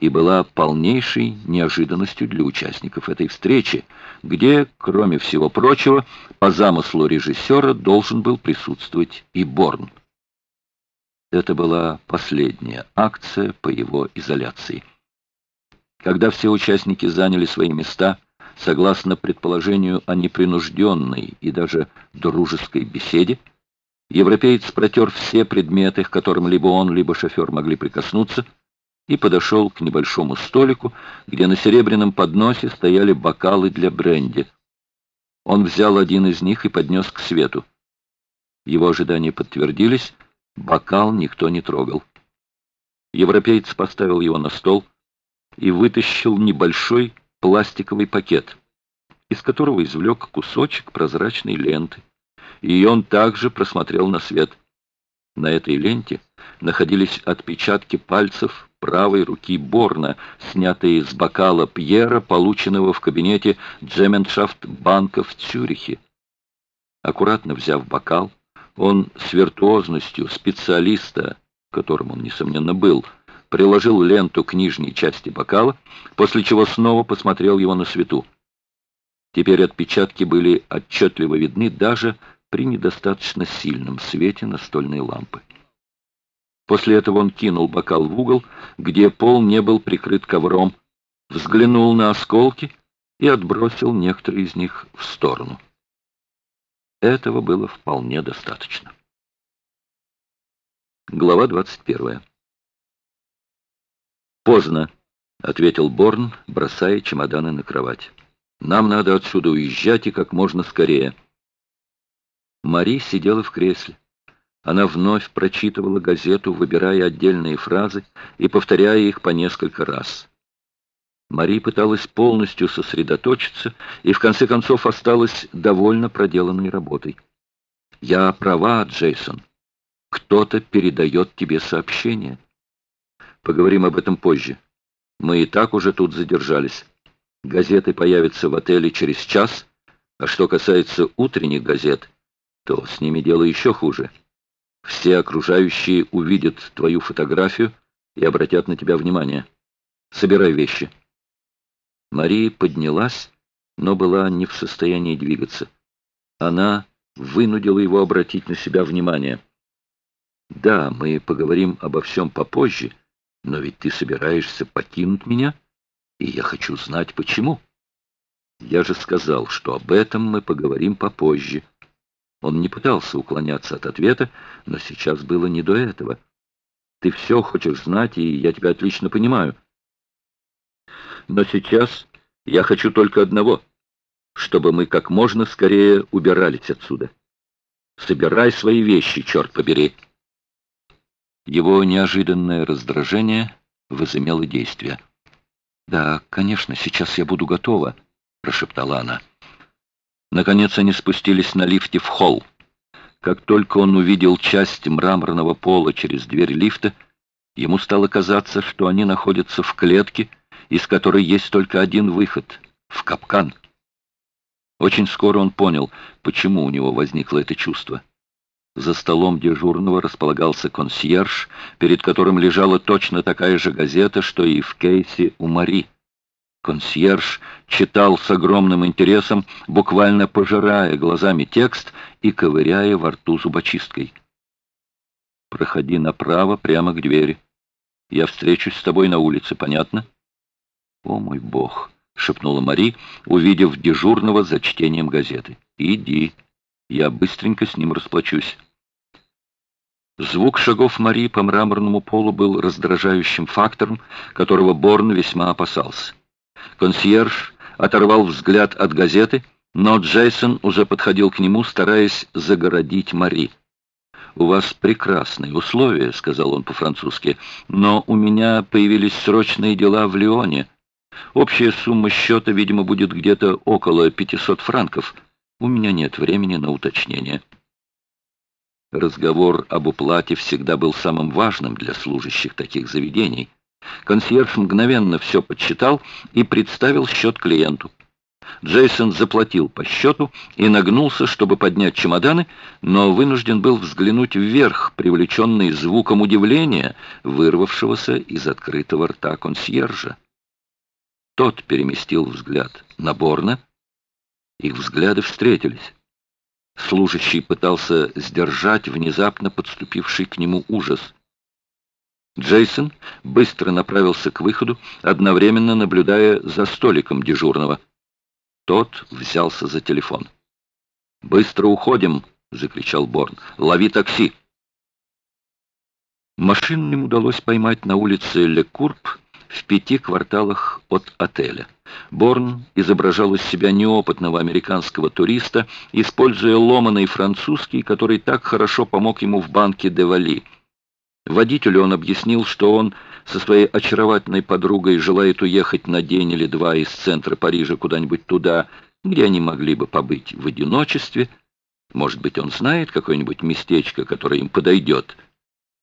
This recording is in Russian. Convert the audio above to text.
и была полнейшей неожиданностью для участников этой встречи, где, кроме всего прочего, по замыслу режиссера должен был присутствовать и Борн. Это была последняя акция по его изоляции. Когда все участники заняли свои места, согласно предположению о непринужденной и даже дружеской беседе, европеец протер все предметы, к которым либо он, либо шофер могли прикоснуться, и подошел к небольшому столику, где на серебряном подносе стояли бокалы для бренди. Он взял один из них и поднес к свету. Его ожидания подтвердились, бокал никто не трогал. Европеец поставил его на стол и вытащил небольшой пластиковый пакет, из которого извлек кусочек прозрачной ленты. И он также просмотрел на свет. На этой ленте находились отпечатки пальцев правой руки Борна, снятые с бокала Пьера, полученного в кабинете Джеменшафт банка в Цюрихе. Аккуратно взяв бокал, он с виртуозностью специалиста, которым он, несомненно, был, приложил ленту к нижней части бокала, после чего снова посмотрел его на свету. Теперь отпечатки были отчетливо видны даже при недостаточно сильном свете настольной лампы. После этого он кинул бокал в угол, где пол не был прикрыт ковром, взглянул на осколки и отбросил некоторые из них в сторону. Этого было вполне достаточно. Глава 21. «Поздно», — ответил Борн, бросая чемоданы на кровать. «Нам надо отсюда уезжать и как можно скорее». Мари сидела в кресле. Она вновь прочитывала газету, выбирая отдельные фразы и повторяя их по несколько раз. Мари пыталась полностью сосредоточиться и в конце концов осталась довольно проделанной работой. «Я права, Джейсон. Кто-то передает тебе сообщение». Поговорим об этом позже. Мы и так уже тут задержались. Газеты появятся в отеле через час, а что касается утренних газет, то с ними дело еще хуже. Все окружающие увидят твою фотографию и обратят на тебя внимание. Собирай вещи. Мария поднялась, но была не в состоянии двигаться. Она вынудила его обратить на себя внимание. «Да, мы поговорим обо всем попозже», но ведь ты собираешься покинуть меня, и я хочу знать, почему. Я же сказал, что об этом мы поговорим попозже. Он не пытался уклоняться от ответа, но сейчас было не до этого. Ты все хочешь знать, и я тебя отлично понимаю. Но сейчас я хочу только одного, чтобы мы как можно скорее убирались отсюда. Собирай свои вещи, черт побери. Его неожиданное раздражение возымело действие. «Да, конечно, сейчас я буду готова», — прошептала она. Наконец они спустились на лифте в холл. Как только он увидел часть мраморного пола через дверь лифта, ему стало казаться, что они находятся в клетке, из которой есть только один выход — в капкан. Очень скоро он понял, почему у него возникло это чувство. За столом дежурного располагался консьерж, перед которым лежала точно такая же газета, что и в кейсе у Мари. Консьерж читал с огромным интересом, буквально пожирая глазами текст и ковыряя во рту зубочисткой. «Проходи направо, прямо к двери. Я встречусь с тобой на улице, понятно?» «О, мой бог!» — шепнула Мари, увидев дежурного за чтением газеты. «Иди». Я быстренько с ним расплачусь. Звук шагов Мари по мраморному полу был раздражающим фактором, которого Борн весьма опасался. Консьерж оторвал взгляд от газеты, но Джейсон уже подходил к нему, стараясь загородить Мари. «У вас прекрасные условия», — сказал он по-французски, «но у меня появились срочные дела в Лионе. Общая сумма счета, видимо, будет где-то около 500 франков». У меня нет времени на уточнение. Разговор об уплате всегда был самым важным для служащих таких заведений. Консьерж мгновенно все подсчитал и представил счет клиенту. Джейсон заплатил по счету и нагнулся, чтобы поднять чемоданы, но вынужден был взглянуть вверх, привлеченный звуком удивления, вырвавшегося из открытого рта консьержа. Тот переместил взгляд на Борна. Их взгляды встретились. Служащий пытался сдержать внезапно подступивший к нему ужас. Джейсон быстро направился к выходу, одновременно наблюдая за столиком дежурного. Тот взялся за телефон. «Быстро уходим!» — закричал Борн. «Лови такси!» Машину им удалось поймать на улице Лекурб в пяти кварталах от отеля. Борн изображал из себя неопытного американского туриста, используя ломаный французский, который так хорошо помог ему в банке Девали. Водителю он объяснил, что он со своей очаровательной подругой желает уехать на день или два из центра Парижа куда-нибудь туда, где они могли бы побыть в одиночестве. Может быть, он знает какое-нибудь местечко, которое им подойдет —